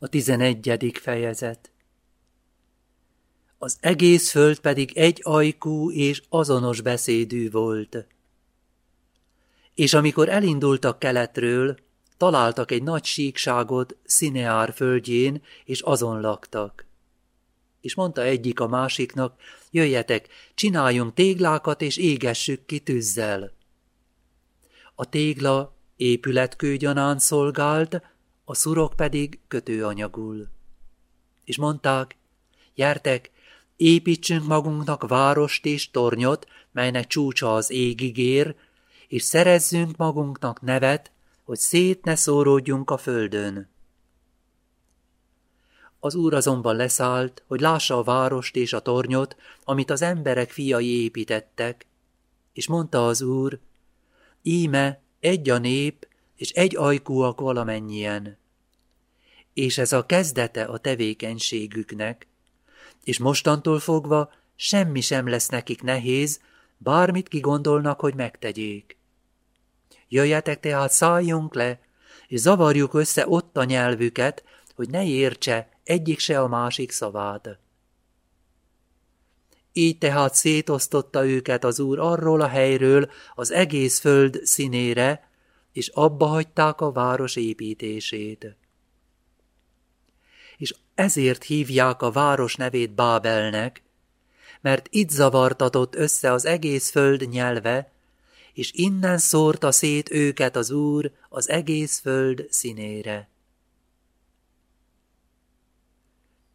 A tizenegyedik fejezet Az egész föld pedig egy ajkú és azonos beszédű volt. És amikor elindultak keletről, találtak egy nagy síkságot Szineár földjén, és azon laktak. És mondta egyik a másiknak, jöjjetek, csináljunk téglákat, és égessük ki tűzzel. A tégla épületkőgyanán szolgált, a szurok pedig kötőanyagul. És mondták, gyertek, építsünk magunknak várost és tornyot, melynek csúcsa az égig ér, és szerezzünk magunknak nevet, hogy szét ne szóródjunk a földön. Az úr azonban leszállt, hogy lássa a várost és a tornyot, amit az emberek fiai építettek, és mondta az úr, íme egy a nép, és egy ajkúak valamennyien. És ez a kezdete a tevékenységüknek, és mostantól fogva semmi sem lesz nekik nehéz, bármit kigondolnak, hogy megtegyék. Jöjjetek tehát szálljunk le, és zavarjuk össze ott a nyelvüket, hogy ne értse egyik se a másik szavát. Így tehát szétosztotta őket az úr arról a helyről az egész föld színére, és abba hagyták a város építését. És ezért hívják a város nevét Bábelnek, mert itt zavartatott össze az egész föld nyelve, és innen szórta szét őket az Úr az egész föld színére.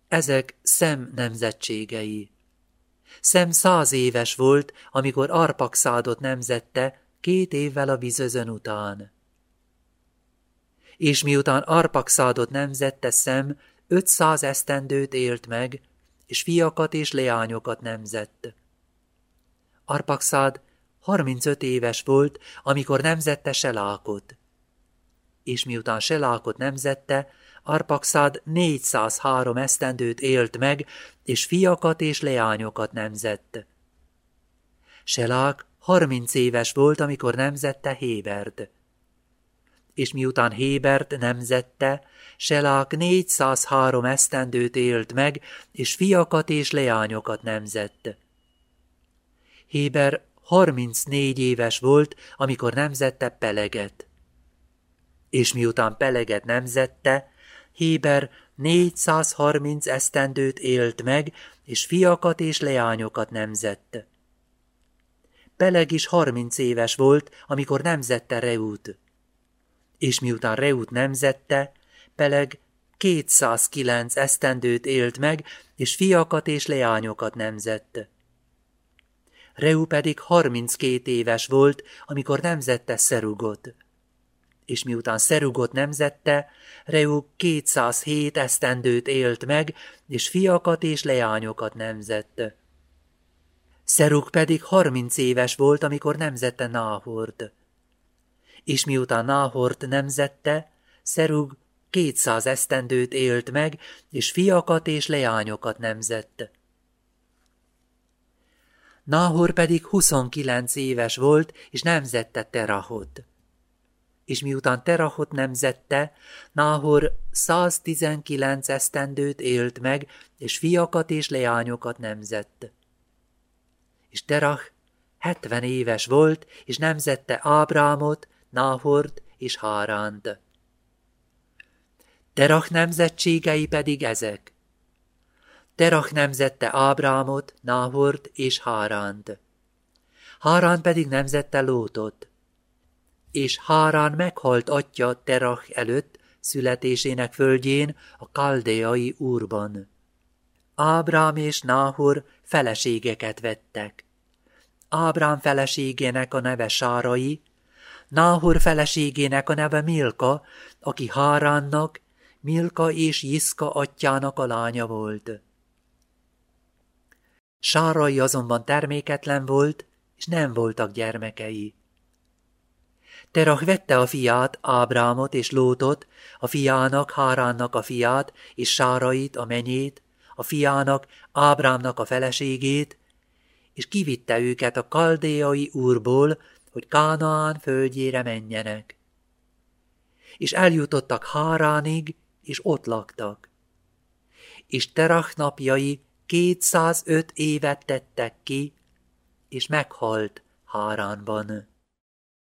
Ezek szem nemzetségei. Szem száz éves volt, amikor Arpakszádot nemzette, két évvel a vizözön után. És miután Arpakszádot nemzette szem, ötszáz esztendőt élt meg, és fiakat és leányokat nemzett. Arpaxád harmincöt éves volt, amikor nemzette Selákot. És miután Selákot nemzette, Arpaxád 403 esztendőt élt meg, és fiakat és leányokat nemzett. Selák harminc éves volt, amikor nemzette Hébert. És miután Hébert nemzette, Selák 403 esztendőt élt meg, és fiakat és leányokat nemzett. Héber 34 éves volt, amikor nemzette Peleget. És miután Peleget nemzette, Héber 430 esztendőt élt meg, és fiakat és leányokat nemzett. Peleg is harminc éves volt, amikor nemzette Reut. És miután Reut nemzette, Peleg 209 esztendőt élt meg, és fiakat és leányokat nemzett. Reu pedig 32 éves volt, amikor nemzette Szerugot. És miután Szerugot nemzette, Reu 207 esztendőt élt meg, és fiakat és leányokat nemzett. Szeruk pedig 30 éves volt, amikor nemzette Náhort. És miután Náhort nemzette, Szerug 200 esztendőt élt meg, és fiakat és leányokat nemzett. Náhor pedig 29 éves volt, és nemzette Terahot. És miután Terahot nemzette, Náhor 119 esztendőt élt meg, és fiakat és leányokat nemzett. És Terah 70 éves volt, és nemzette Ábrámot, Náhort és Háránt. Terach nemzetségei pedig ezek. Terach nemzette Ábrámot, Náhort és Háránt. Hárán pedig nemzette Lótot. És Hárán meghalt atya Terach előtt, születésének földjén, a kaldeai úrban. Ábrám és Náhor feleségeket vettek. Ábrám feleségének a neve Sárai, Náhor feleségének a neve Milka, aki Háránnak Milka és Jiszka atyának a lánya volt. Sárai azonban terméketlen volt, és nem voltak gyermekei. Terach vette a fiát, Ábrámot és Lótot, a fiának, Háránnak a fiát, és Sárait, a menyét, a fiának, Ábrámnak a feleségét, és kivitte őket a kaldéai úrból, hogy Kánaán földjére menjenek. És eljutottak Háránig, és ott laktak. És Terach napjai 205 évet tettek ki, és meghalt Háránban.